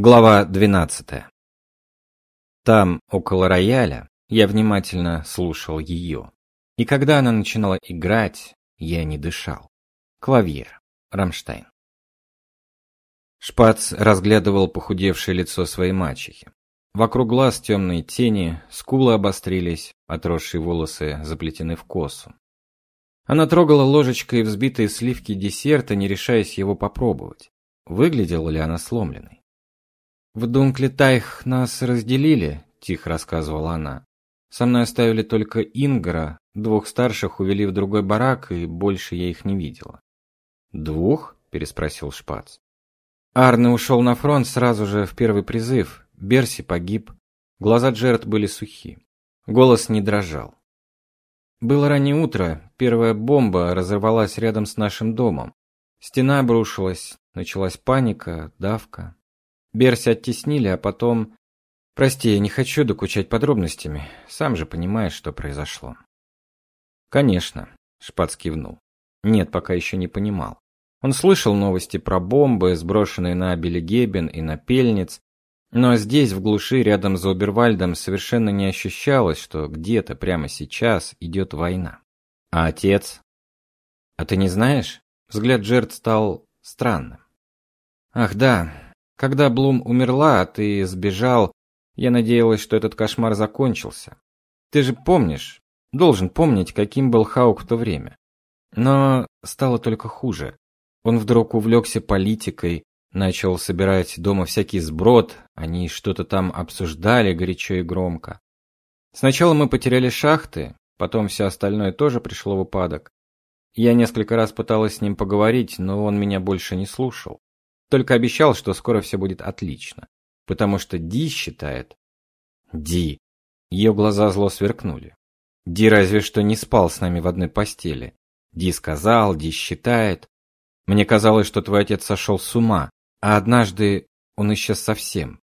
Глава 12. Там, около рояля, я внимательно слушал ее. И когда она начинала играть, я не дышал. Клавьер. Рамштайн. Шпац разглядывал похудевшее лицо своей мачехи. Вокруг глаз темные тени, скулы обострились, отросшие волосы заплетены в косу. Она трогала ложечкой взбитые сливки десерта, не решаясь его попробовать. Выглядела ли она сломленной? «В Дунклетайх нас разделили», — тихо рассказывала она. «Со мной оставили только Ингара, двух старших увели в другой барак, и больше я их не видела». «Двух?» — переспросил Шпац. Арне ушел на фронт сразу же в первый призыв. Берси погиб. Глаза Джерд были сухи. Голос не дрожал. Было раннее утро, первая бомба разорвалась рядом с нашим домом. Стена обрушилась, началась паника, давка. Берси оттеснили, а потом... Прости, я не хочу докучать подробностями. Сам же понимаешь, что произошло. Конечно, Шпац кивнул. Нет, пока еще не понимал. Он слышал новости про бомбы, сброшенные на Белегебен и на Пельниц, но здесь, в глуши, рядом с Обервальдом, совершенно не ощущалось, что где-то прямо сейчас идет война. А отец? А ты не знаешь? Взгляд Джерд стал странным. Ах да, когда Блум умерла, а ты сбежал, я надеялась, что этот кошмар закончился. Ты же помнишь, должен помнить, каким был Хаук в то время. Но стало только хуже. Он вдруг увлекся политикой, начал собирать дома всякий сброд, они что-то там обсуждали горячо и громко. Сначала мы потеряли шахты, потом все остальное тоже пришло в упадок. Я несколько раз пыталась с ним поговорить, но он меня больше не слушал. Только обещал, что скоро все будет отлично. Потому что Ди считает... Ди. Ее глаза зло сверкнули. Ди разве что не спал с нами в одной постели. Ди сказал, Ди считает. Мне казалось, что твой отец сошел с ума, а однажды он исчез совсем.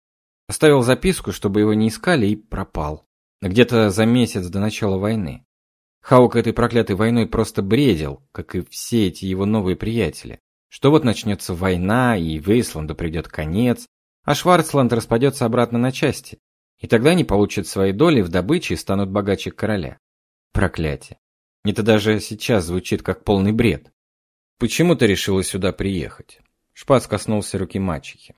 Оставил записку, чтобы его не искали, и пропал. Где-то за месяц до начала войны. Хаук этой проклятой войной просто бредил, как и все эти его новые приятели что вот начнется война, и Вейсланду придет конец, а Шварцланд распадется обратно на части, и тогда они получат свои доли в добыче и станут богаче короля. Проклятие. Это даже сейчас звучит как полный бред. Почему ты решила сюда приехать? Шпац коснулся руки мачехи.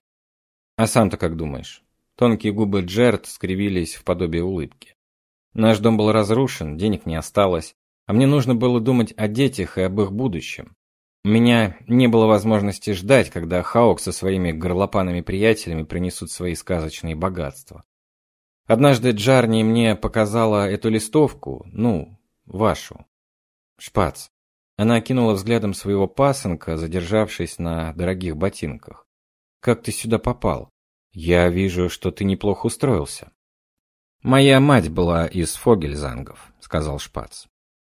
А сам-то как думаешь? Тонкие губы Джерт скривились в подобие улыбки. Наш дом был разрушен, денег не осталось, а мне нужно было думать о детях и об их будущем. У меня не было возможности ждать, когда Хаук со своими горлопанами приятелями принесут свои сказочные богатства. Однажды Джарни мне показала эту листовку, ну, вашу. Шпац. Она окинула взглядом своего пасынка, задержавшись на дорогих ботинках. Как ты сюда попал? Я вижу, что ты неплохо устроился. Моя мать была из Фогельзангов, сказал Шпац.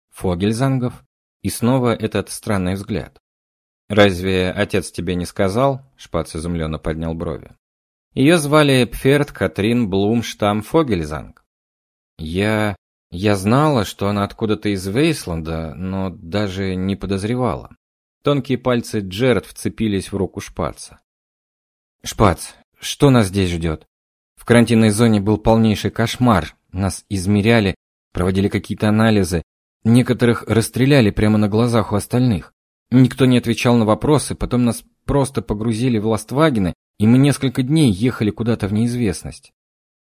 Фогельзангов? И снова этот странный взгляд. «Разве отец тебе не сказал?» – Шпац изумленно поднял брови. «Ее звали Пферд Катрин Блумштам Фогельзанг. Я... я знала, что она откуда-то из Вейсланда, но даже не подозревала». Тонкие пальцы Джерд вцепились в руку Шпаца. «Шпац, что нас здесь ждет? В карантинной зоне был полнейший кошмар. Нас измеряли, проводили какие-то анализы. Некоторых расстреляли прямо на глазах у остальных. Никто не отвечал на вопросы, потом нас просто погрузили в Ластвагены, и мы несколько дней ехали куда-то в неизвестность.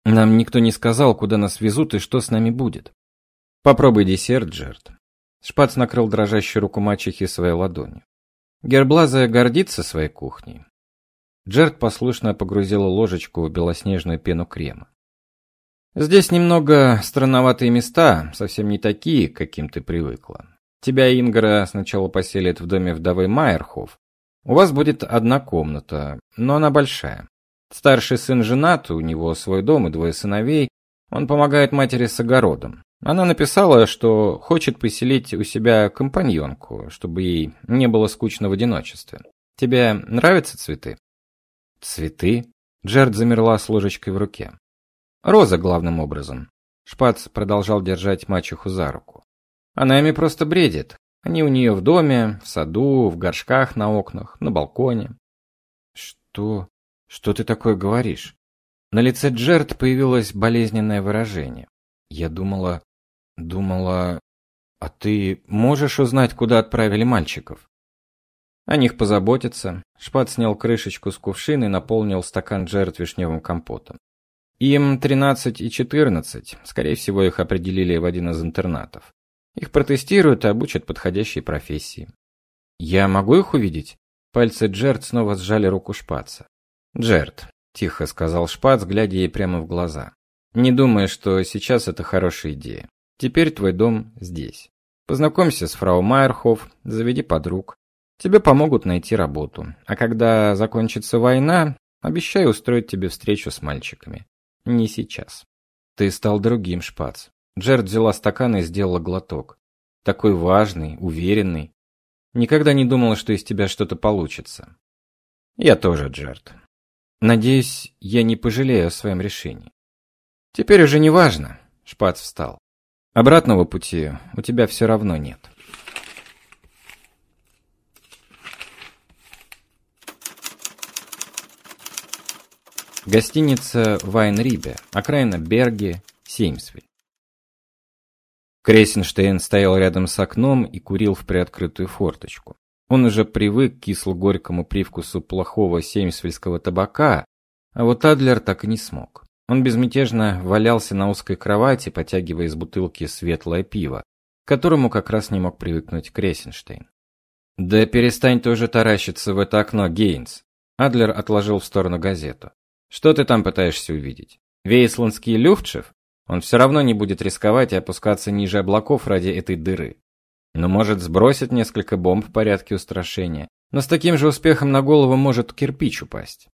Нам никто не сказал, куда нас везут и что с нами будет. Попробуй десерт, Джерт. Шпац накрыл дрожащую руку мачехи своей ладонью. Герблазая гордится своей кухней. Джерт послушно погрузила ложечку в белоснежную пену крема. Здесь немного странноватые места, совсем не такие, каким ты привыкла. Тебя Ингара сначала поселят в доме вдовы Майерхоф. У вас будет одна комната, но она большая. Старший сын женат, у него свой дом и двое сыновей. Он помогает матери с огородом. Она написала, что хочет поселить у себя компаньонку, чтобы ей не было скучно в одиночестве. Тебе нравятся цветы? Цветы? Джерд замерла с ложечкой в руке. Роза главным образом. Шпац продолжал держать мачеху за руку. Она ими просто бредит. Они у нее в доме, в саду, в горшках на окнах, на балконе. Что? Что ты такое говоришь? На лице Джерт появилось болезненное выражение. Я думала... Думала... А ты можешь узнать, куда отправили мальчиков? О них позаботиться. Шпат снял крышечку с кувшина и наполнил стакан Джерт вишневым компотом. Им 13 и 14. Скорее всего, их определили в один из интернатов. Их протестируют и обучат подходящей профессии. Я могу их увидеть? Пальцы Джерт снова сжали руку Шпаца. Джерт, тихо сказал Шпац, глядя ей прямо в глаза. Не думай, что сейчас это хорошая идея. Теперь твой дом здесь. Познакомься с фрау Майерхоф, заведи подруг. Тебе помогут найти работу. А когда закончится война, обещаю устроить тебе встречу с мальчиками. Не сейчас. Ты стал другим, Шпац. Джерд взяла стакан и сделала глоток. Такой важный, уверенный. Никогда не думала, что из тебя что-то получится. Я тоже, Джерд. Надеюсь, я не пожалею о своем решении. Теперь уже не важно. Шпац встал. Обратного пути у тебя все равно нет. Гостиница Вайнрибе, окраина Берги, Сеймсвиль. Крейсенштейн стоял рядом с окном и курил в приоткрытую форточку. Он уже привык к кисло-горькому привкусу плохого сеймсвильского табака, а вот Адлер так и не смог. Он безмятежно валялся на узкой кровати, потягивая из бутылки светлое пиво, к которому как раз не мог привыкнуть Крейсенштейн. «Да перестань тоже таращиться в это окно, Гейнс!» Адлер отложил в сторону газету. Что ты там пытаешься увидеть? Вейсландский Люфтшев? Он все равно не будет рисковать и опускаться ниже облаков ради этой дыры. Но может сбросить несколько бомб в порядке устрашения. Но с таким же успехом на голову может кирпич упасть.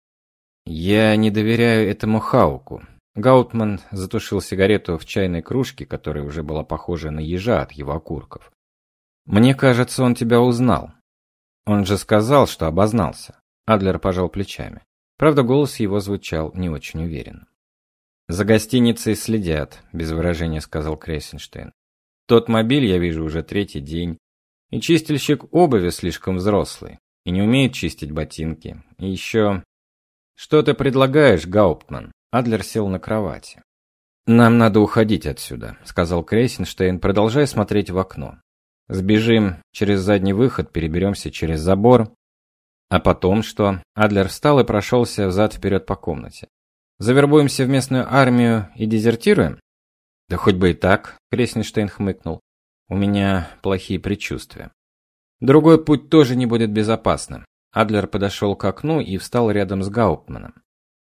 Я не доверяю этому Хауку. Гаутман затушил сигарету в чайной кружке, которая уже была похожа на ежа от его окурков. Мне кажется, он тебя узнал. Он же сказал, что обознался. Адлер пожал плечами. Правда, голос его звучал не очень уверенно. «За гостиницей следят», — без выражения сказал Крейсенштейн. «Тот мобиль я вижу уже третий день. И чистильщик обуви слишком взрослый. И не умеет чистить ботинки. И еще...» «Что ты предлагаешь, Гауптман?» Адлер сел на кровати. «Нам надо уходить отсюда», — сказал Крейсенштейн, продолжая смотреть в окно. «Сбежим через задний выход, переберемся через забор, а потом что? Адлер встал и прошелся взад-вперед по комнате. Завербуемся в местную армию и дезертируем? Да хоть бы и так, Кресенштейн хмыкнул. У меня плохие предчувствия. Другой путь тоже не будет безопасным. Адлер подошел к окну и встал рядом с Гауптманом.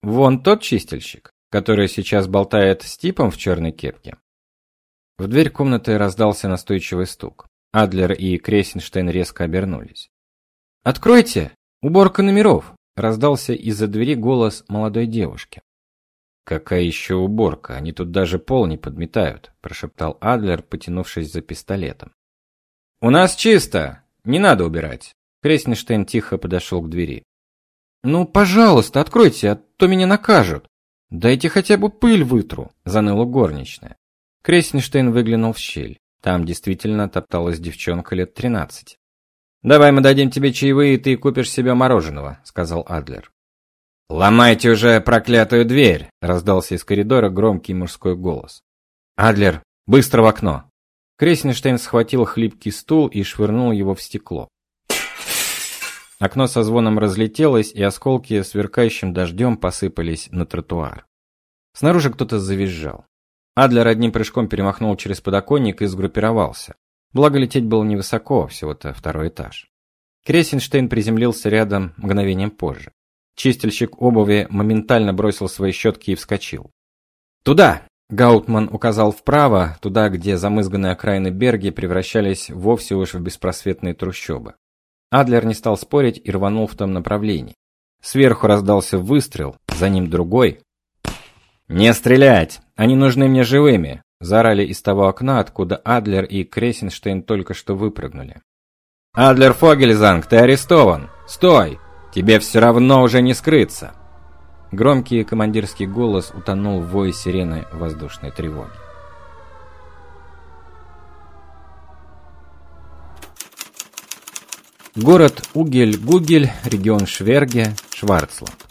Вон тот чистильщик, который сейчас болтает с типом в черной кепке. В дверь комнаты раздался настойчивый стук. Адлер и Кресенштейн резко обернулись. «Откройте! Уборка номеров!» – раздался из-за двери голос молодой девушки. «Какая еще уборка? Они тут даже пол не подметают», – прошептал Адлер, потянувшись за пистолетом. «У нас чисто! Не надо убирать!» Креснштейн тихо подошел к двери. «Ну, пожалуйста, откройте, а то меня накажут!» «Дайте хотя бы пыль вытру», – заныла горничная. Креснштейн выглянул в щель. Там действительно топталась девчонка лет тринадцати. «Давай мы дадим тебе чаевые, и ты купишь себе мороженого», — сказал Адлер. «Ломайте уже проклятую дверь!» — раздался из коридора громкий мужской голос. «Адлер, быстро в окно!» Крейсенштейн схватил хлипкий стул и швырнул его в стекло. Окно со звоном разлетелось, и осколки сверкающим дождем посыпались на тротуар. Снаружи кто-то завизжал. Адлер одним прыжком перемахнул через подоконник и сгруппировался. Благо лететь было невысоко, всего-то второй этаж. Кресенштейн приземлился рядом мгновением позже. Чистильщик обуви моментально бросил свои щетки и вскочил. «Туда!» – Гаутман указал вправо, туда, где замызганные окраины Берги превращались вовсе уж в беспросветные трущобы. Адлер не стал спорить и рванул в том направлении. Сверху раздался выстрел, за ним другой. «Не стрелять! Они нужны мне живыми!» Заорали из того окна, откуда Адлер и Крейсенштейн только что выпрыгнули. «Адлер Фогельзанг, ты арестован! Стой! Тебе все равно уже не скрыться!» Громкий командирский голос утонул в вое сирены воздушной тревоги. Город Угель-Гугель, регион Шверге, Шварцланд.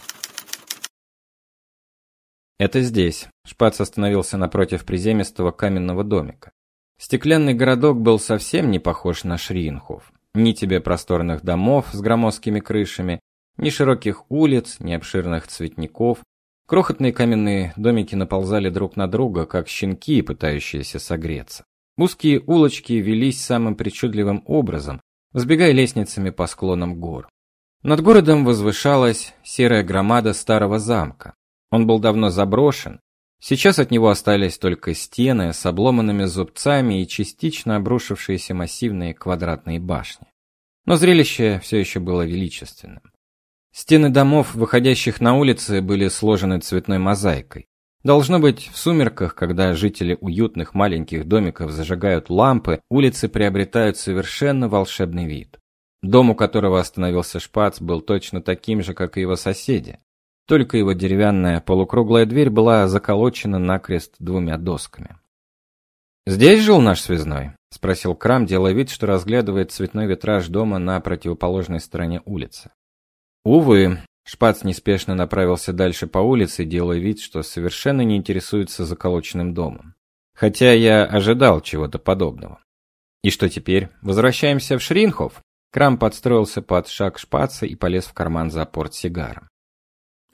Это здесь. Шпац остановился напротив приземистого каменного домика. Стеклянный городок был совсем не похож на Шриенхоф. Ни тебе просторных домов с громоздкими крышами, ни широких улиц, ни обширных цветников. Крохотные каменные домики наползали друг на друга, как щенки, пытающиеся согреться. Узкие улочки велись самым причудливым образом, взбегая лестницами по склонам гор. Над городом возвышалась серая громада старого замка. Он был давно заброшен. Сейчас от него остались только стены с обломанными зубцами и частично обрушившиеся массивные квадратные башни. Но зрелище все еще было величественным. Стены домов, выходящих на улицы, были сложены цветной мозаикой. Должно быть, в сумерках, когда жители уютных маленьких домиков зажигают лампы, улицы приобретают совершенно волшебный вид. Дом, у которого остановился Шпац, был точно таким же, как и его соседи. Только его деревянная полукруглая дверь была заколочена накрест двумя досками. «Здесь жил наш связной?» – спросил Крам, делая вид, что разглядывает цветной витраж дома на противоположной стороне улицы. Увы, Шпац неспешно направился дальше по улице, делая вид, что совершенно не интересуется заколоченным домом. Хотя я ожидал чего-то подобного. И что теперь? Возвращаемся в Шринхов? Крам подстроился под шаг Шпаца и полез в карман за портсигаром.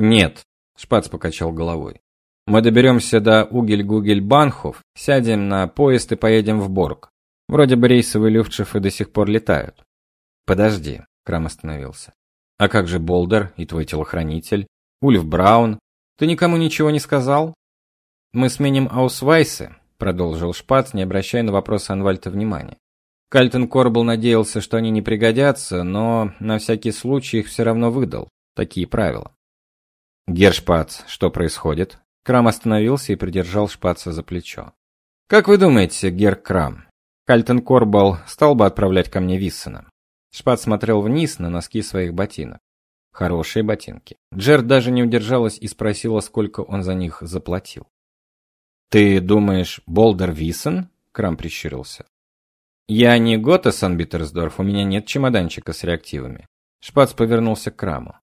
Нет, Шпац покачал головой. Мы доберемся до Угель-Гугель-Банхов, сядем на поезд и поедем в Борг. Вроде бы рейсовые люфтшифы до сих пор летают. Подожди, Крам остановился. А как же Болдер и твой телохранитель? Ульф Браун? Ты никому ничего не сказал? Мы сменим Аусвайсы, продолжил Шпац, не обращая на вопрос Анвальта внимания. Кальтен Корбл надеялся, что они не пригодятся, но на всякий случай их все равно выдал. Такие правила. Гершпац, что происходит? Крам остановился и придержал Шпаца за плечо. Как вы думаете, Гер Крам, Кальтен Корбл стал бы отправлять ко мне Виссена? Шпат смотрел вниз на носки своих ботинок. Хорошие ботинки. Джерд даже не удержалась и спросила, сколько он за них заплатил. «Ты думаешь, Болдер Виссен?» Крам прищурился. «Я не Гота Сан-Битерсдорф, у меня нет чемоданчика с реактивами». Шпац повернулся к Краму.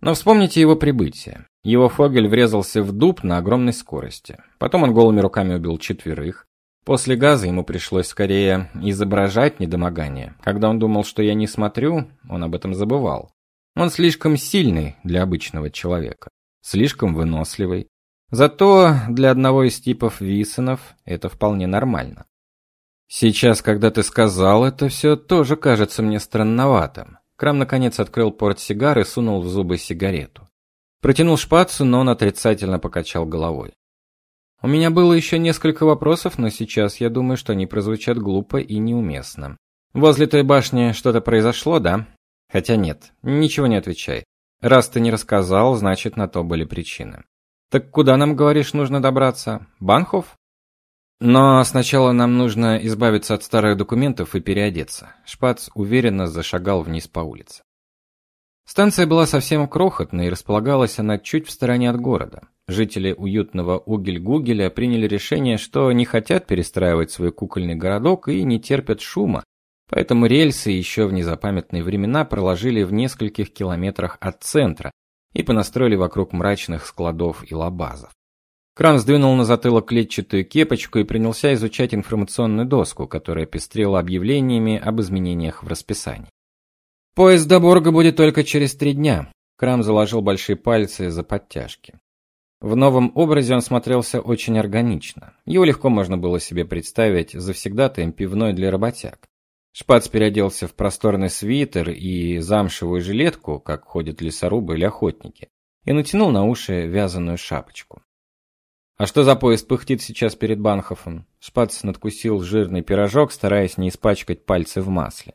Но вспомните его прибытие. Его фогель врезался в дуб на огромной скорости. Потом он голыми руками убил четверых. После газа ему пришлось скорее изображать недомогание. Когда он думал, что я не смотрю, он об этом забывал. Он слишком сильный для обычного человека, слишком выносливый. Зато для одного из типов Висонов это вполне нормально. Сейчас, когда ты сказал это, все тоже кажется мне странноватым. Крам наконец открыл портсигар и сунул в зубы сигарету. Протянул шпацу, но он отрицательно покачал головой. У меня было еще несколько вопросов, но сейчас я думаю, что они прозвучат глупо и неуместно. Возле той башни что-то произошло, да? Хотя нет, ничего не отвечай. Раз ты не рассказал, значит, на то были причины. Так куда нам, говоришь, нужно добраться? Банхов? Но сначала нам нужно избавиться от старых документов и переодеться. Шпац уверенно зашагал вниз по улице. Станция была совсем крохотной и располагалась она чуть в стороне от города. Жители уютного Угель-Гугеля приняли решение, что не хотят перестраивать свой кукольный городок и не терпят шума, поэтому рельсы еще в незапамятные времена проложили в нескольких километрах от центра и понастроили вокруг мрачных складов и лабазов. Кран сдвинул на затылок клетчатую кепочку и принялся изучать информационную доску, которая пестрела объявлениями об изменениях в расписании. Поезд до Борга будет только через три дня. Крам заложил большие пальцы за подтяжки. В новом образе он смотрелся очень органично. Его легко можно было себе представить завсегдатаем пивной для работяг. Шпац переоделся в просторный свитер и замшевую жилетку, как ходят лесорубы или охотники, и натянул на уши вязаную шапочку. А что за поезд пыхтит сейчас перед Банхофом? Шпац надкусил жирный пирожок, стараясь не испачкать пальцы в масле.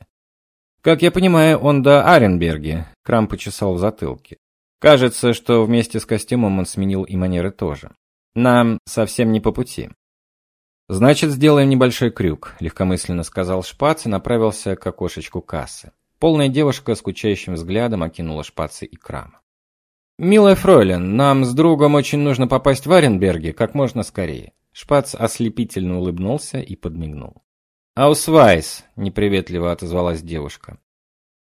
Как я понимаю, он до Аренберги. Крам почесал в затылке. Кажется, что вместе с костюмом он сменил и манеры тоже. Нам совсем не по пути. Значит, сделаем небольшой крюк, легкомысленно сказал Шпац и направился к окошечку кассы. Полная девушка скучающим взглядом окинула Шпаца и Крама. «Милая фройлен, нам с другом очень нужно попасть в Аренберги как можно скорее». Шпац ослепительно улыбнулся и подмигнул. «Аусвайс», — неприветливо отозвалась девушка.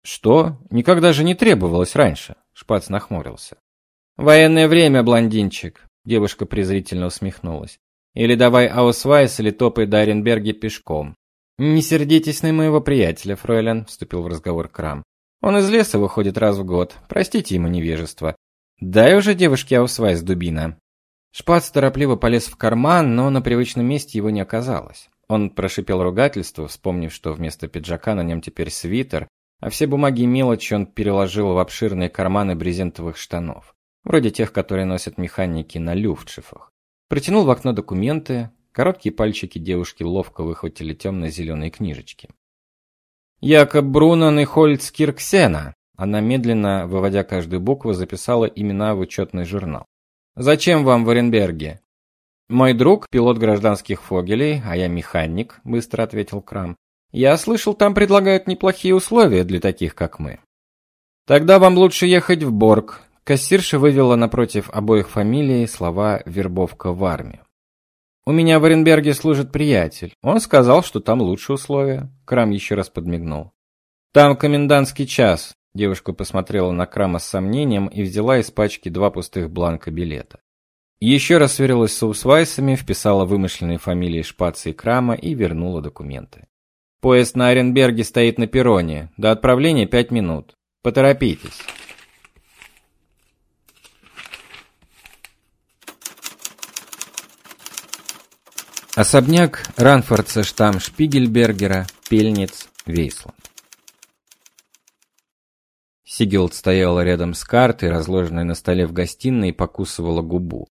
«Что? Никогда же не требовалось раньше», — Шпац нахмурился. «Военное время, блондинчик». девушка презрительно усмехнулась. Или давай Аусвайс, или топай до Оренберге пешком. Не сердитесь на моего приятеля, фройлен, вступил в разговор Крам. Он из леса выходит раз в год. Простите ему невежество. Дай уже девушке Аусвайс дубина. Шпац торопливо полез в карман, но на привычном месте его не оказалось. Он прошипел ругательство, вспомнив, что вместо пиджака на нем теперь свитер, а все бумаги и мелочи он переложил в обширные карманы брезентовых штанов, вроде тех, которые носят механики на люфтшифах. Протянул в окно документы, короткие пальчики девушки ловко выхватили темно-зеленые книжечки. «Якоб Брунан и Хольц Кирксена», она медленно, выводя каждую букву, записала имена в учетный журнал. «Зачем вам в Оренберге?» «Мой друг – пилот гражданских фогелей, а я механик», – быстро ответил Крам. «Я слышал, там предлагают неплохие условия для таких, как мы». «Тогда вам лучше ехать в Борг». Кассирша вывела напротив обоих фамилий слова «вербовка в армию». «У меня в Оренберге служит приятель. Он сказал, что там лучшие условия». Крам еще раз подмигнул. «Там комендантский час». Девушка посмотрела на Крама с сомнением и взяла из пачки два пустых бланка билета. Еще раз сверилась с Усвайсами, вписала вымышленные фамилии Шпаца и Крама и вернула документы. Поезд на Оренберге стоит на перроне. До отправления пять минут. Поторопитесь. Особняк Ранфордса штамм Шпигельбергера, Пельниц, Вейсланд. Сигелд стояла рядом с картой, разложенной на столе в гостиной, и покусывала губу.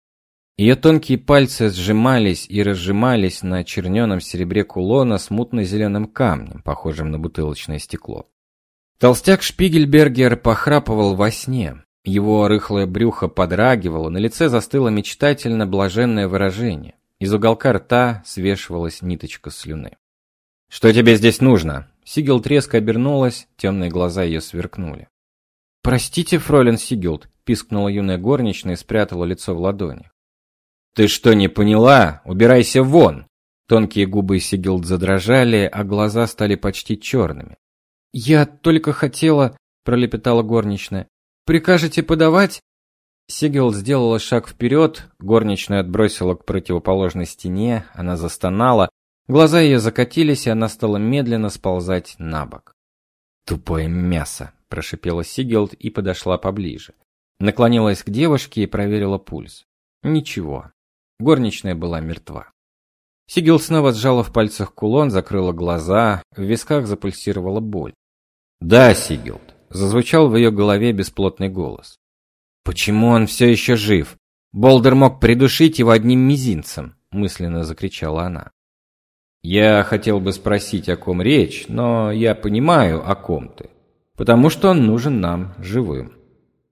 Ее тонкие пальцы сжимались и разжимались на черненом серебре кулона с мутно-зеленым камнем, похожим на бутылочное стекло. Толстяк Шпигельбергер похрапывал во сне. Его рыхлое брюхо подрагивало, на лице застыло мечтательно блаженное выражение. Из уголка рта свешивалась ниточка слюны. «Что тебе здесь нужно?» Сигелд резко обернулась, темные глаза ее сверкнули. «Простите, фройлен Сигелд», — пискнула юная горничная и спрятала лицо в ладони. «Ты что, не поняла? Убирайся вон!» Тонкие губы Сигилд задрожали, а глаза стали почти черными. «Я только хотела...» — пролепетала горничная. «Прикажете подавать?» Сигилд сделала шаг вперед, горничная отбросила к противоположной стене, она застонала, глаза ее закатились, и она стала медленно сползать на бок. «Тупое мясо!» – прошипела Сигилд и подошла поближе. Наклонилась к девушке и проверила пульс. Ничего. Горничная была мертва. Сигил снова сжала в пальцах кулон, закрыла глаза, в висках запульсировала боль. «Да, Сигилд», — зазвучал в ее голове бесплотный голос. «Почему он все еще жив? Болдер мог придушить его одним мизинцем», — мысленно закричала она. «Я хотел бы спросить, о ком речь, но я понимаю, о ком ты, потому что он нужен нам живым.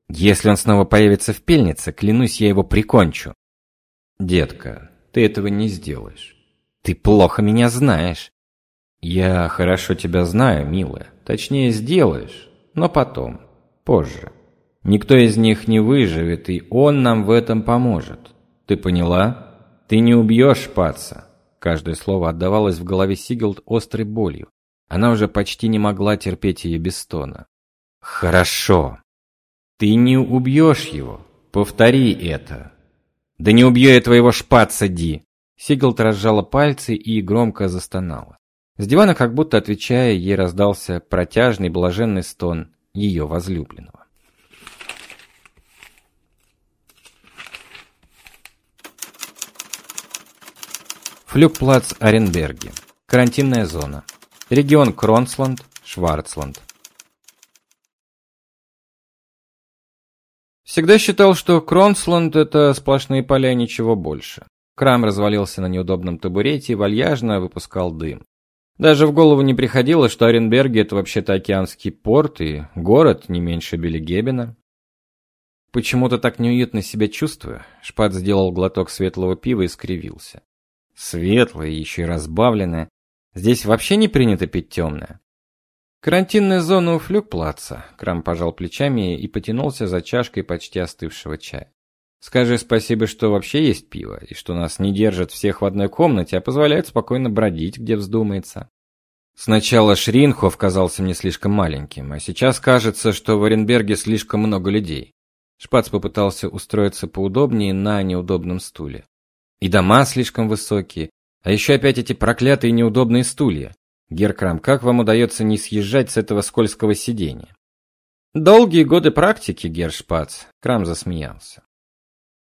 Если он снова появится в пельнице, клянусь, я его прикончу», Детка, ты этого не сделаешь. Ты плохо меня знаешь. Я хорошо тебя знаю, милая. Точнее, сделаешь, но потом, позже. Никто из них не выживет, и он нам в этом поможет. Ты поняла? Ты не убьешь паца. Каждое слово отдавалось в голове Сигелд острой болью. Она уже почти не могла терпеть ее без стона. Хорошо. Ты не убьешь его. Повтори это. «Да не убью я твоего шпаца, Ди!» Сигалт разжала пальцы и громко застонала. С дивана, как будто отвечая, ей раздался протяжный блаженный стон ее возлюбленного. Флюгплац Оренберги. Карантинная зона. Регион Кронсланд, Шварцланд. Всегда считал, что Кронсланд – это сплошные поля, ничего больше. Крам развалился на неудобном табурете и вальяжно выпускал дым. Даже в голову не приходило, что Оренберги – это вообще-то океанский порт и город не меньше Белегебена. Почему-то так неуютно себя чувствую. Шпат сделал глоток светлого пива и скривился. Светлое, еще и разбавленное. Здесь вообще не принято пить темное. Карантинная зона у флюгплаца. Крам пожал плечами и потянулся за чашкой почти остывшего чая. Скажи спасибо, что вообще есть пиво, и что нас не держат всех в одной комнате, а позволяют спокойно бродить, где вздумается. Сначала Шринхов казался мне слишком маленьким, а сейчас кажется, что в Оренберге слишком много людей. Шпац попытался устроиться поудобнее на неудобном стуле. И дома слишком высокие, а еще опять эти проклятые неудобные стулья. Геркрам, как вам удается не съезжать с этого скользкого сиденья? Долгие годы практики, Гершпац, Крам засмеялся.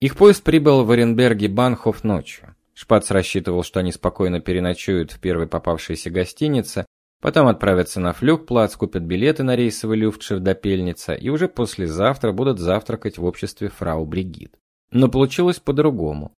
Их поезд прибыл в Оренберге Банхоф ночью. Шпац рассчитывал, что они спокойно переночуют в первой попавшейся гостинице, потом отправятся на флюгплац, купят билеты на рейсовый люфтшифт до Пельница и уже послезавтра будут завтракать в обществе фрау Бригит. Но получилось по-другому.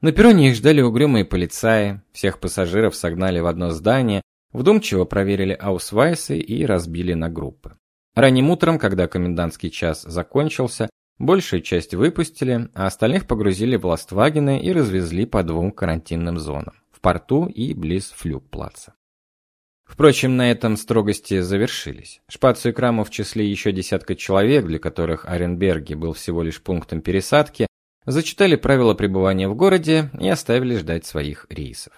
На перроне их ждали угрюмые полицаи, всех пассажиров согнали в одно здание, вдумчиво проверили аусвайсы и разбили на группы. Ранним утром, когда комендантский час закончился, большую часть выпустили, а остальных погрузили в ластвагены и развезли по двум карантинным зонам – в порту и близ флюгплаца. Впрочем, на этом строгости завершились. Шпацу и Краму в числе еще десятка человек, для которых Оренберги был всего лишь пунктом пересадки, зачитали правила пребывания в городе и оставили ждать своих рейсов.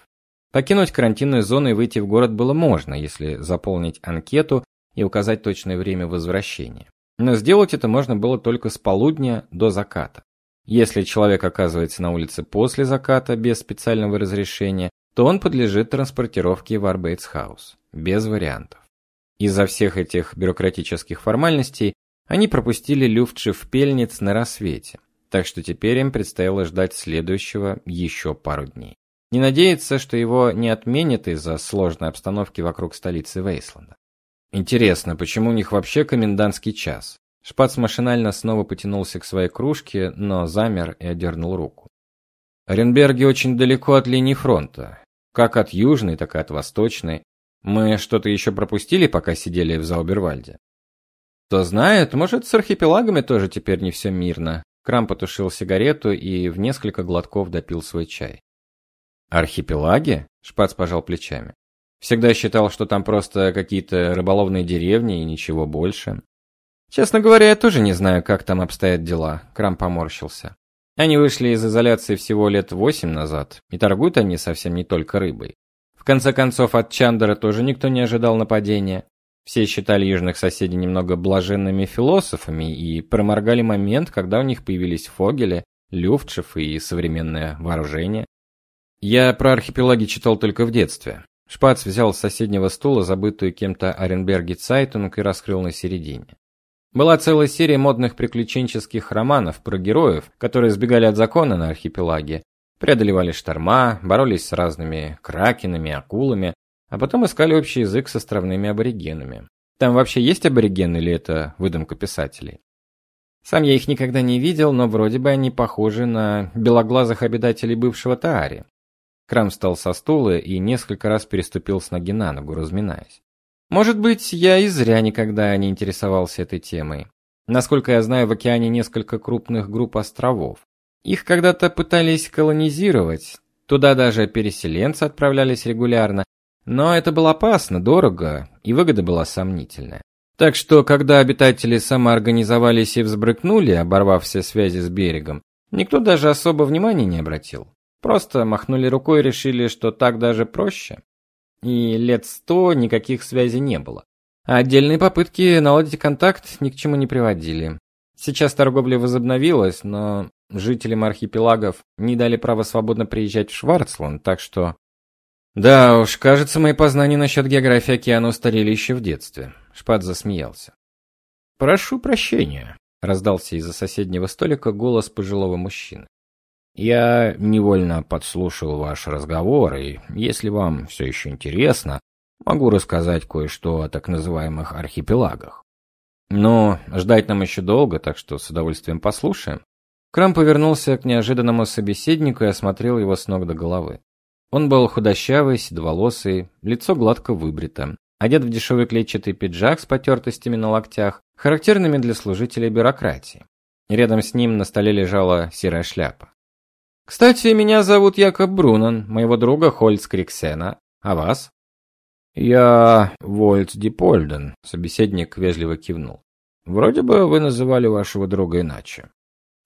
Покинуть карантинную зону и выйти в город было можно, если заполнить анкету и указать точное время возвращения. Но сделать это можно было только с полудня до заката. Если человек оказывается на улице после заката без специального разрешения, то он подлежит транспортировке в Арбейтсхаус. Без вариантов. Из-за всех этих бюрократических формальностей они пропустили Люфтшиф Пельниц на рассвете, так что теперь им предстояло ждать следующего еще пару дней. Не надеяться, что его не отменят из-за сложной обстановки вокруг столицы Вейсланда. Интересно, почему у них вообще комендантский час? Шпац машинально снова потянулся к своей кружке, но замер и одернул руку. Оренберги очень далеко от линии фронта, как от южной, так и от восточной. Мы что-то еще пропустили, пока сидели в Заубервальде. Кто знает, может, с архипелагами тоже теперь не все мирно. Крам потушил сигарету и в несколько глотков допил свой чай. Архипелаги? Шпац пожал плечами. Всегда считал, что там просто какие-то рыболовные деревни и ничего больше. Честно говоря, я тоже не знаю, как там обстоят дела. Крам поморщился. Они вышли из изоляции всего лет восемь назад, и торгуют они совсем не только рыбой. В конце концов, от Чандера тоже никто не ожидал нападения. Все считали южных соседей немного блаженными философами и проморгали момент, когда у них появились фогели, люфтшев и современное вооружение. Я про архипелаги читал только в детстве. Шпац взял с соседнего стула забытую кем-то Оренберге Цайтунг и раскрыл на середине. Была целая серия модных приключенческих романов про героев, которые сбегали от закона на архипелаге, преодолевали шторма, боролись с разными кракенами, акулами, а потом искали общий язык с островными аборигенами. Там вообще есть аборигены или это выдумка писателей? Сам я их никогда не видел, но вроде бы они похожи на белоглазых обитателей бывшего Таари. Крам встал со стула и несколько раз переступил с ноги на ногу, разминаясь. Может быть, я и зря никогда не интересовался этой темой. Насколько я знаю, в океане несколько крупных групп островов. Их когда-то пытались колонизировать, туда даже переселенцы отправлялись регулярно, но это было опасно, дорого, и выгода была сомнительная. Так что, когда обитатели самоорганизовались и взбрыкнули, оборвав все связи с берегом, никто даже особо внимания не обратил. Просто махнули рукой и решили, что так даже проще. И лет сто никаких связей не было. А отдельные попытки наладить контакт ни к чему не приводили. Сейчас торговля возобновилась, но жителям архипелагов не дали права свободно приезжать в Шварцланд, так что... Да уж, кажется, мои познания насчет географии океана устарели еще в детстве. Шпат засмеялся. «Прошу прощения», — раздался из-за соседнего столика голос пожилого мужчины. Я невольно подслушал ваш разговор, и если вам все еще интересно, могу рассказать кое-что о так называемых архипелагах. Но ждать нам еще долго, так что с удовольствием послушаем. Крам повернулся к неожиданному собеседнику и осмотрел его с ног до головы. Он был худощавый, седоволосый, лицо гладко выбрито, одет в дешевый клетчатый пиджак с потертостями на локтях, характерными для служителей бюрократии. Рядом с ним на столе лежала серая шляпа. Кстати, меня зовут Якоб Брунан, моего друга Хольц Криксена. А вас? Я Вольц Дипольден, собеседник вежливо кивнул. Вроде бы вы называли вашего друга иначе.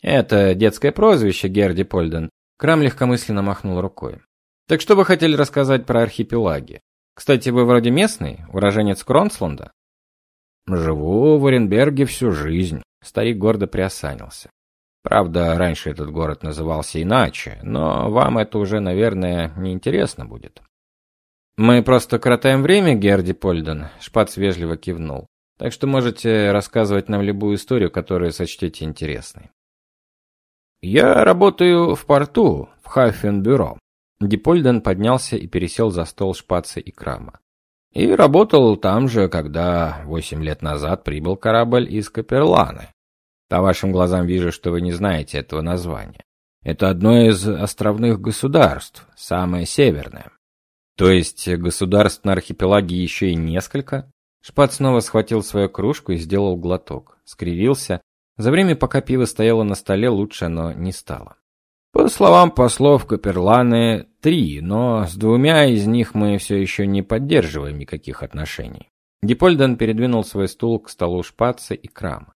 Это детское прозвище, Герди Польден. Крам легкомысленно махнул рукой. Так что вы хотели рассказать про архипелаги? Кстати, вы вроде местный, уроженец Кронсланда? Живу в Оренберге всю жизнь. Старик гордо приосанился. Правда, раньше этот город назывался иначе, но вам это уже, наверное, не интересно будет. Мы просто коротаем время, Герди Польден, Шпац вежливо кивнул. Так что можете рассказывать нам любую историю, которую сочтете интересной. Я работаю в порту, в Хафенбюро. Дипольден поднялся и пересел за стол Шпаца и Крама. И работал там же, когда восемь лет назад прибыл корабль из Каперланы. По вашим глазам вижу, что вы не знаете этого названия. Это одно из островных государств, самое северное. То есть государств на архипелаге еще и несколько? Шпат снова схватил свою кружку и сделал глоток. Скривился. За время, пока пиво стояло на столе, лучше оно не стало. По словам послов Каперланы, три, но с двумя из них мы все еще не поддерживаем никаких отношений. Гипольден передвинул свой стул к столу Шпаца и Крама.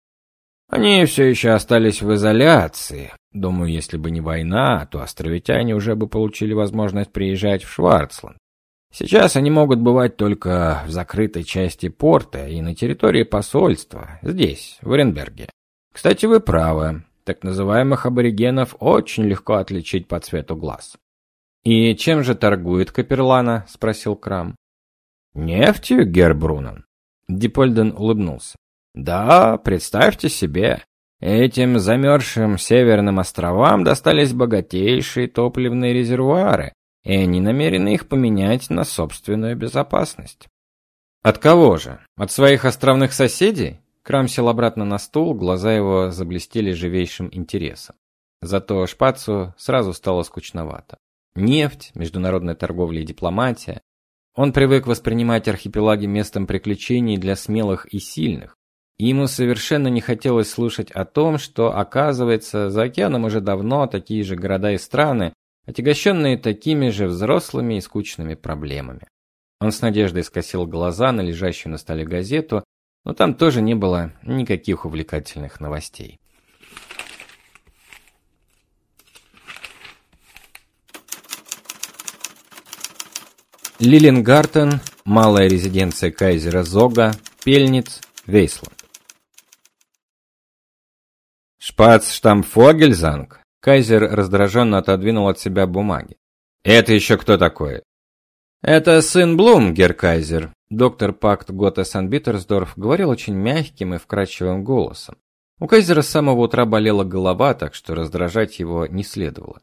Они все еще остались в изоляции. Думаю, если бы не война, то островитяне уже бы получили возможность приезжать в Шварцланд. Сейчас они могут бывать только в закрытой части порта и на территории посольства, здесь, в Оренберге. Кстати, вы правы. Так называемых аборигенов очень легко отличить по цвету глаз. «И чем же торгует Каперлана?» – спросил Крам. «Нефтью, Гербрунен». Дипольден улыбнулся. «Да, представьте себе, этим замерзшим северным островам достались богатейшие топливные резервуары, и они намерены их поменять на собственную безопасность. От кого же? От своих островных соседей? Крам сел обратно на стул, глаза его заблестели живейшим интересом. Зато Шпацу сразу стало скучновато. Нефть, международная торговля и дипломатия. Он привык воспринимать архипелаги местом приключений для смелых и сильных. И ему совершенно не хотелось слушать о том, что, оказывается, за океаном уже давно такие же города и страны, отягощенные такими же взрослыми и скучными проблемами. Он с надеждой скосил глаза на лежащую на столе газету, но там тоже не было никаких увлекательных новостей. Лилингартен, малая резиденция кайзера Зога, Пельниц, Вейсланд. Шпацштамфогельзанг Кайзер раздраженно отодвинул от себя бумаги. «Это еще кто такой?» «Это сын Блум, Геркайзер», — доктор Пакт Гота Санбитерсдорф говорил очень мягким и вкрадчивым голосом. У Кайзера с самого утра болела голова, так что раздражать его не следовало.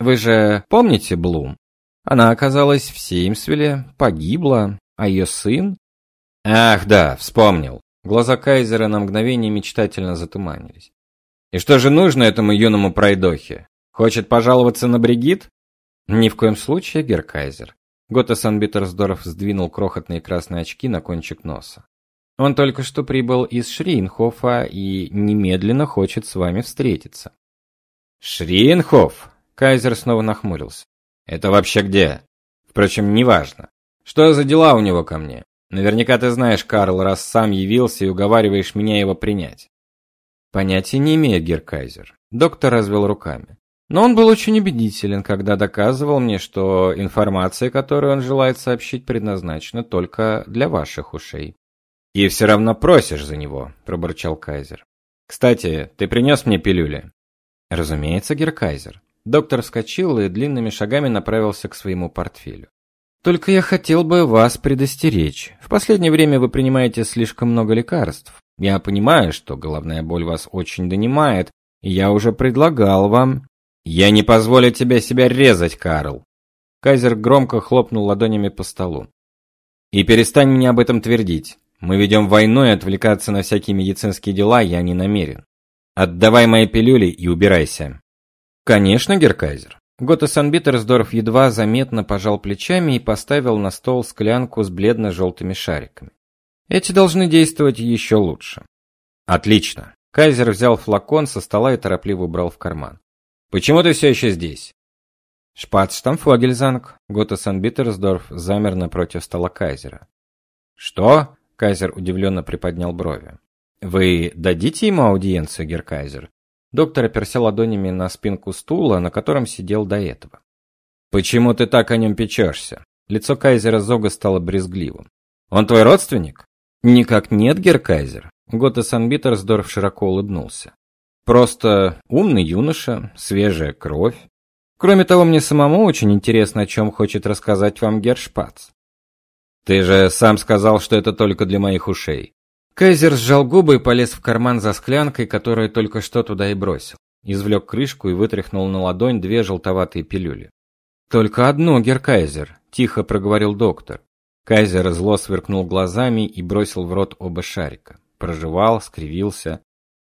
«Вы же помните Блум? Она оказалась в Сеймсвилле, погибла, а ее сын...» «Ах, да, вспомнил». Глаза Кайзера на мгновение мечтательно затуманились. И что же нужно этому юному пройдохе? Хочет пожаловаться на Бригит? Ни в коем случае, Геркайзер. Гота Санбитерсдорф сдвинул крохотные красные очки на кончик носа. Он только что прибыл из Шриенхофа и немедленно хочет с вами встретиться. Шриенхоф? Кайзер снова нахмурился. Это вообще где? Впрочем, неважно. Что за дела у него ко мне? Наверняка ты знаешь, Карл, раз сам явился и уговариваешь меня его принять. Понятия не имею, Геркайзер. Доктор развел руками. Но он был очень убедителен, когда доказывал мне, что информация, которую он желает сообщить, предназначена только для ваших ушей. И все равно просишь за него, пробурчал Кайзер. Кстати, ты принес мне пилюли? Разумеется, Геркайзер. Доктор вскочил и длинными шагами направился к своему портфелю. Только я хотел бы вас предостеречь. В последнее время вы принимаете слишком много лекарств. Я понимаю, что головная боль вас очень донимает, и я уже предлагал вам... Я не позволю тебе себя резать, Карл. Кайзер громко хлопнул ладонями по столу. И перестань мне об этом твердить. Мы ведем войну, и отвлекаться на всякие медицинские дела я не намерен. Отдавай мои пилюли и убирайся. Конечно, Геркайзер. Гота Санбитерсдорф едва заметно пожал плечами и поставил на стол склянку с бледно-желтыми шариками. Эти должны действовать еще лучше. Отлично. Кайзер взял флакон со стола и торопливо убрал в карман. Почему ты все еще здесь? Шпацштамфогельзанг. Гота Санбитерсдорф замер напротив стола Кайзера. Что? Кайзер удивленно приподнял брови. Вы дадите ему аудиенцию, Геркайзер? Доктор оперся ладонями на спинку стула, на котором сидел до этого. Почему ты так о нем печешься?» Лицо Кайзера Зога стало брезгливым. Он твой родственник? Никак нет, Геркайзер. Гота Санбитерсдорф широко улыбнулся. Просто умный юноша, свежая кровь. Кроме того, мне самому очень интересно, о чем хочет рассказать вам Гершпац. Ты же сам сказал, что это только для моих ушей. Кайзер сжал губы и полез в карман за склянкой, которую только что туда и бросил. Извлек крышку и вытряхнул на ладонь две желтоватые пилюли. Только одну, Геркайзер, тихо проговорил доктор. Кайзер зло сверкнул глазами и бросил в рот оба шарика. Прожевал, скривился.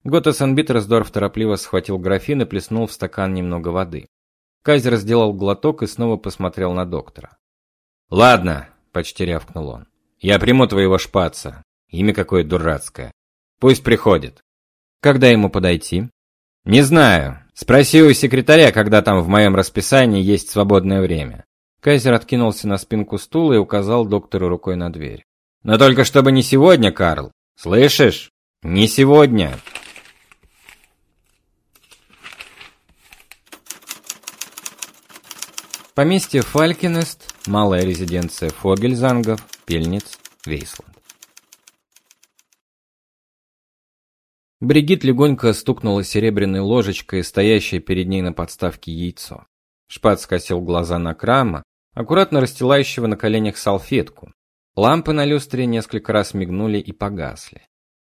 Готта Санбитерсдорф торопливо схватил графин и плеснул в стакан немного воды. Кайзер сделал глоток и снова посмотрел на доктора. «Ладно», — почти рявкнул он. «Я приму твоего шпаца. Имя какое дурацкое. Пусть приходит». «Когда ему подойти?» «Не знаю. Спроси у секретаря, когда там в моем расписании есть свободное время». Кайзер откинулся на спинку стула и указал доктору рукой на дверь. «Но только чтобы не сегодня, Карл. Слышишь? Не сегодня!» Поместье Фалькинест, малая резиденция Фогельзангов, Пельниц, Вейсланд. Бригит легонько стукнула серебряной ложечкой, стоящей перед ней на подставке яйцо. Шпат скосил глаза на Крама, аккуратно расстилающего на коленях салфетку. Лампы на люстре несколько раз мигнули и погасли.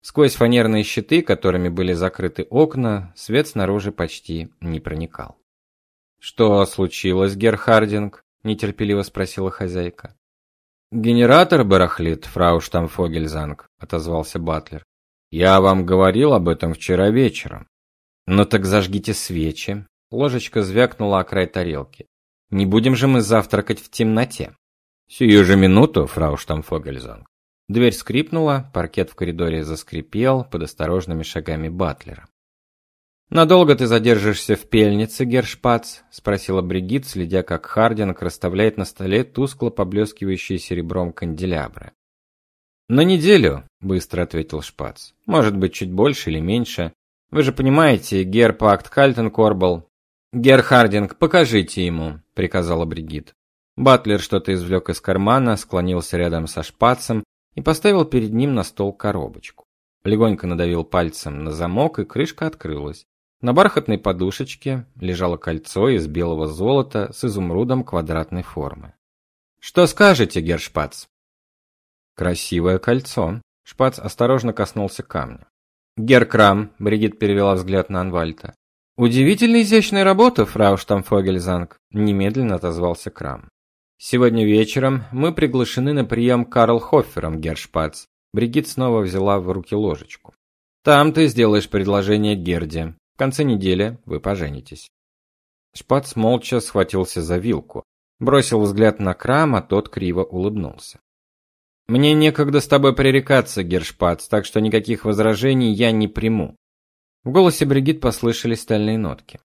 Сквозь фанерные щиты, которыми были закрыты окна, свет снаружи почти не проникал. Что случилось, Герхардинг? нетерпеливо спросила хозяйка. Генератор барахлит, фрау Штамфогельзанг, отозвался батлер. Я вам говорил об этом вчера вечером. Ну так зажгите свечи. Ложечка звякнула о край тарелки. Не будем же мы завтракать в темноте. Сию же минуту, фрау Штамфогельзанг. Дверь скрипнула, паркет в коридоре заскрипел под осторожными шагами батлера. «Надолго ты задержишься в пельнице, Гершпац?» – спросила Бригит, следя, как Хардинг расставляет на столе тускло поблескивающие серебром канделябры. «На неделю», – быстро ответил Шпац. «Может быть, чуть больше или меньше. Вы же понимаете, Гер Пакт Кальтенкорбл...» «Гер Хардинг, покажите ему», – приказала Бригит. Батлер что-то извлек из кармана, склонился рядом со Шпацем и поставил перед ним на стол коробочку. Легонько надавил пальцем на замок, и крышка открылась. На бархатной подушечке лежало кольцо из белого золота с изумрудом квадратной формы. Что скажете, Гершпац? Красивое кольцо. Шпац осторожно коснулся камня. Геркрам, Бригит перевела взгляд на Анвальта. Удивительно изящная работа, фрау Штамфогельзанг, немедленно отозвался Крам. Сегодня вечером мы приглашены на прием Карл Хоффером, Гершпац. Бригит снова взяла в руки ложечку. Там ты сделаешь предложение Герде конце недели вы поженитесь. Шпац молча схватился за вилку, бросил взгляд на Крама, тот криво улыбнулся. Мне некогда с тобой пререкаться, Гершпац, так что никаких возражений я не приму. В голосе Бригит послышались стальные нотки.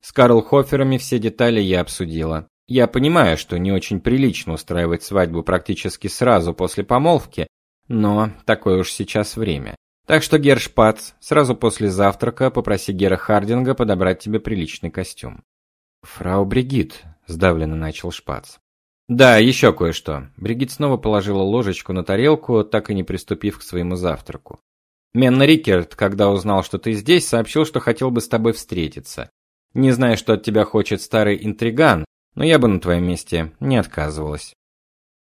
С Карл Хоферами все детали я обсудила. Я понимаю, что не очень прилично устраивать свадьбу практически сразу после помолвки, но такое уж сейчас время. Так что, Гершпац, сразу после завтрака попроси Гера Хардинга подобрать тебе приличный костюм. Фрау Бригит, сдавленно начал Шпац. Да, еще кое-что. Бригит снова положила ложечку на тарелку, так и не приступив к своему завтраку. Менна Рикерт, когда узнал, что ты здесь, сообщил, что хотел бы с тобой встретиться. Не знаю, что от тебя хочет старый интриган, но я бы на твоем месте не отказывалась.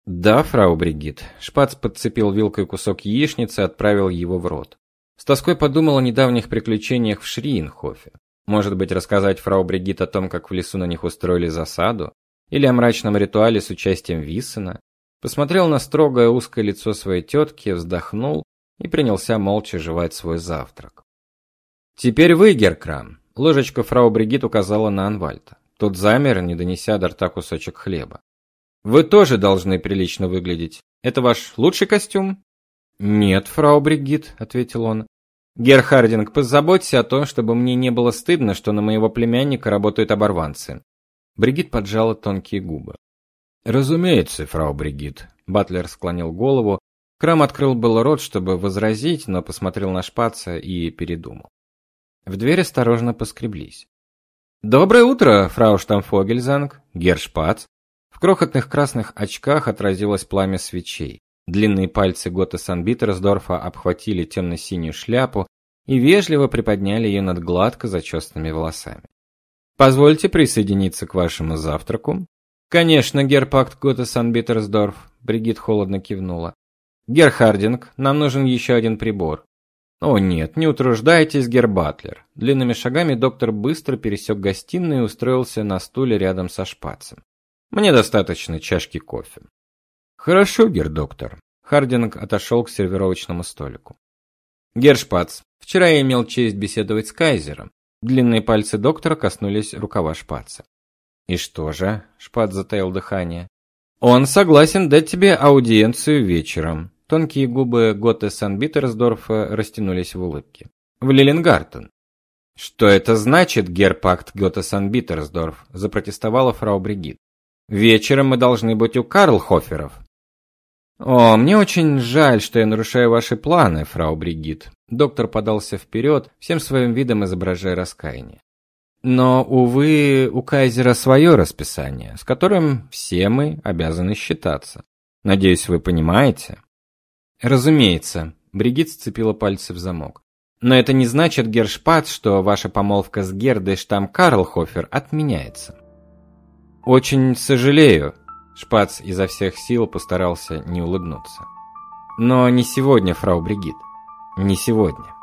Да, фрау Бригит. Шпац подцепил вилкой кусок яичницы и отправил его в рот. С тоской подумал о недавних приключениях в Шриенхофе. Может быть, рассказать фрау Бригит о том, как в лесу на них устроили засаду, или о мрачном ритуале с участием Виссена. Посмотрел на строгое узкое лицо своей тетки, вздохнул и принялся молча жевать свой завтрак. Теперь вы, Геркрам. Ложечка фрау Бригит указала на Анвальта. Тот замер, не донеся до рта кусочек хлеба. Вы тоже должны прилично выглядеть. Это ваш лучший костюм? Нет, фрау Бригит, ответил он. Герхардинг, позаботься о том, чтобы мне не было стыдно, что на моего племянника работают оборванцы. Бригит поджала тонкие губы. Разумеется, фрау Бригит. Батлер склонил голову. Крам открыл был рот, чтобы возразить, но посмотрел на Шпаца и передумал. В дверь осторожно поскреблись. Доброе утро, фрау Штамфогельзанг, герр Шпац. В крохотных красных очках отразилось пламя свечей. Длинные пальцы Гота Санбитерсдорфа обхватили темно-синюю шляпу, и вежливо приподняли ее над гладко зачесанными волосами. «Позвольте присоединиться к вашему завтраку?» «Конечно, герр пакт Гота Сан-Биттерсдорф», — Бригит холодно кивнула. «Герр Хардинг, нам нужен еще один прибор». «О нет, не утруждайтесь, герр батлер». Длинными шагами доктор быстро пересек гостиную и устроился на стуле рядом со Шпацем. «Мне достаточно чашки кофе». «Хорошо, герр доктор». Хардинг отошел к сервировочному столику. «Герр Шпац, вчера я имел честь беседовать с Кайзером. Длинные пальцы доктора коснулись рукава Шпаца. «И что же?» – Шпац затаил дыхание. «Он согласен дать тебе аудиенцию вечером». Тонкие губы Готте Сан-Биттерсдорфа растянулись в улыбке. «В Лилингартен». «Что это значит, герпакт Готте Сан-Биттерсдорф?» – запротестовала фрау Бригит. «Вечером мы должны быть у Карлхоферов». «О, мне очень жаль, что я нарушаю ваши планы, фрау Бригит». Доктор подался вперед, всем своим видом изображая раскаяние. Но, увы, у Кайзера свое расписание, с которым все мы обязаны считаться. Надеюсь, вы понимаете? Разумеется, Бригит сцепила пальцы в замок. Но это не значит, Гершпат, что ваша помолвка с Гердой штамм Карлхофер отменяется. Очень сожалею, Шпац изо всех сил постарался не улыбнуться. Но не сегодня, фрау Бригит. Не сегодня.